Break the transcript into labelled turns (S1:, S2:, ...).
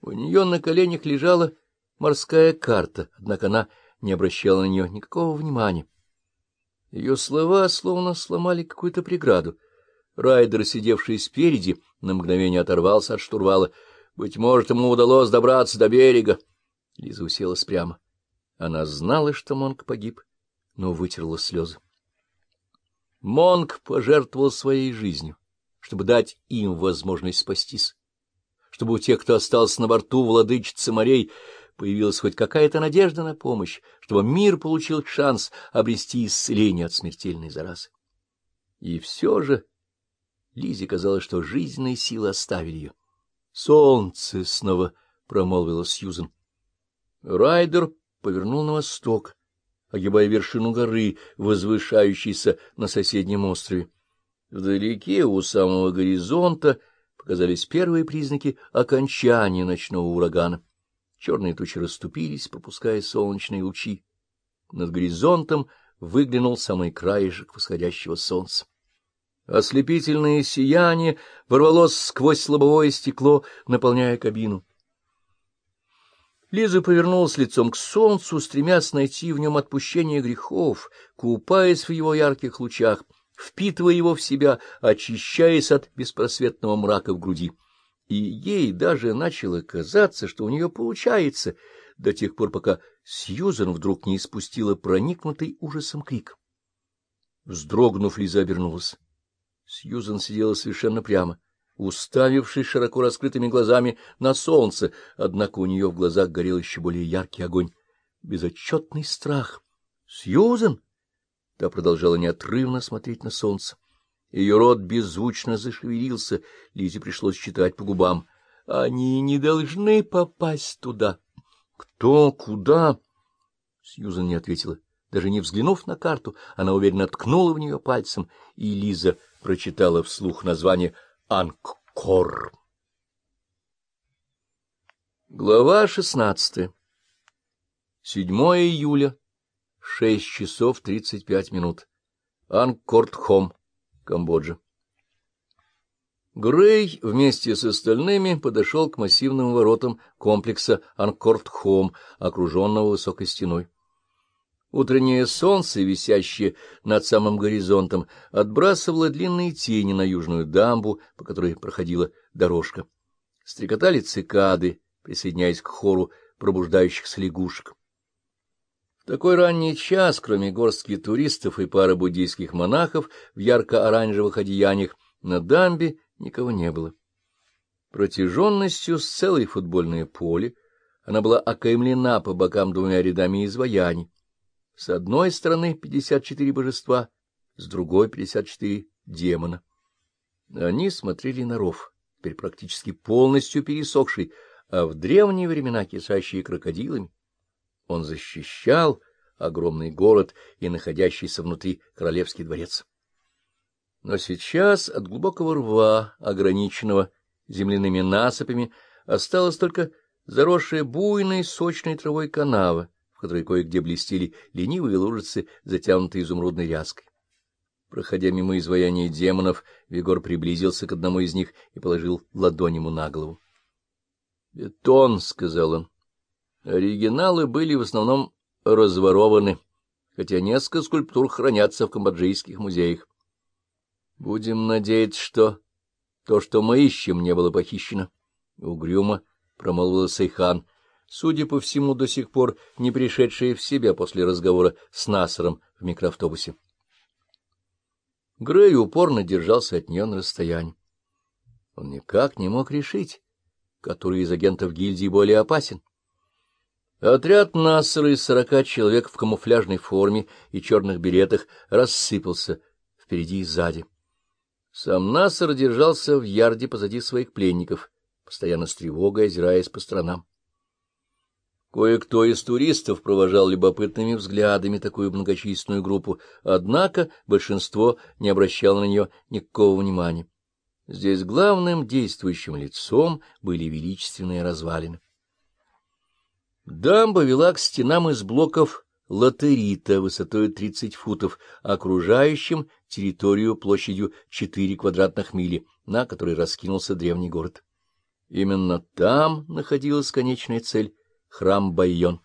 S1: У нее на коленях лежала морская карта, однако она не обращала на нее никакого внимания. Ее слова словно сломали какую-то преграду. Райдер, сидевший спереди, на мгновение оторвался от штурвала. Быть может, ему удалось добраться до берега. Лиза уселась прямо. Она знала, что Монк погиб, но вытерла слезы. Монк пожертвовал своей жизнью, чтобы дать им возможность спастись, чтобы у тех, кто остался на борту владычицы морей, появилась хоть какая-то надежда на помощь, чтобы мир получил шанс обрести исцеление от смертельной заразы. И все же Лизе казалось, что жизненные силы оставили ее. — Солнце! — снова промолвила Сьюзен. Райдер повернул на восток, огибая вершину горы, возвышающейся на соседнем острове. Вдалеке, у самого горизонта, показались первые признаки окончания ночного урагана. Черные тучи расступились, пропуская солнечные лучи. Над горизонтом выглянул самый краешек восходящего солнца. Ослепительное сияние ворвалось сквозь лобовое стекло, наполняя кабину. Лиза повернулась лицом к солнцу, стремясь найти в нем отпущение грехов, купаясь в его ярких лучах, впитывая его в себя, очищаясь от беспросветного мрака в груди. И ей даже начало казаться, что у нее получается, до тех пор, пока Сьюзен вдруг не испустила проникнутый ужасом крик. Вздрогнув, Лиза обернулась. Сьюзен сидела совершенно прямо уставившись широко раскрытыми глазами на солнце, однако у нее в глазах горел еще более яркий огонь. Безотчетный страх. «Сьюзен!» Та продолжала неотрывно смотреть на солнце. Ее рот беззвучно зашевелился, Лизе пришлось читать по губам. «Они не должны попасть туда». «Кто? Куда?» Сьюзен не ответила. Даже не взглянув на карту, она уверенно ткнула в нее пальцем, и Лиза прочитала вслух название Анккор. Глава шестнадцатая. 7 июля, шесть часов тридцать пять минут. Анкорт-Хом, Камбоджа. Грей вместе с остальными подошел к массивным воротам комплекса Анкорт-Хом, окруженного высокой стеной. Утреннее солнце, висящее над самым горизонтом, отбрасывало длинные тени на южную дамбу, по которой проходила дорожка. Стрекотали цикады, присоединяясь к хору пробуждающихся лягушек. В такой ранний час, кроме горстки туристов и пары буддийских монахов в ярко-оранжевых одеяниях, на дамбе никого не было. Протяженностью с целой футбольное поле она была окаймлена по бокам двумя рядами изваяний. С одной стороны пятьдесят четыре божества, с другой пятьдесят четыре демона. Они смотрели на ров, теперь практически полностью пересохший, а в древние времена кишащие крокодилами. Он защищал огромный город и находящийся внутри королевский дворец. Но сейчас от глубокого рва, ограниченного земляными насыпями, осталась только заросшая буйной сочной травой канава, в которой кое-где блестели ленивые лужицы, затянутые изумрудной ряской. Проходя мимо изваяния демонов, Вигор приблизился к одному из них и положил ладонь ему на голову. — Бетон, — сказал он. Оригиналы были в основном разворованы, хотя несколько скульптур хранятся в камбоджийских музеях. Будем надеяться, что то, что мы ищем, не было похищено. Угрюмо промолвил Сайхан, судя по всему, до сих пор не пришедшая в себя после разговора с Насером в микроавтобусе. Грей упорно держался от нее на расстоянии. Он никак не мог решить, который из агентов гильдии более опасен. Отряд Нассера из сорока человек в камуфляжной форме и черных беретах рассыпался впереди и сзади. Сам Нассер держался в ярде позади своих пленников, постоянно с тревогой озираясь по сторонам. Кое-кто из туристов провожал любопытными взглядами такую многочисленную группу, однако большинство не обращало на нее никакого внимания. Здесь главным действующим лицом были величественные развалины. Дамба вела к стенам из блоков латерита высотой 30 футов, окружающим территорию площадью 4 квадратных мили, на которой раскинулся древний город. Именно там находилась конечная цель — храм Байон.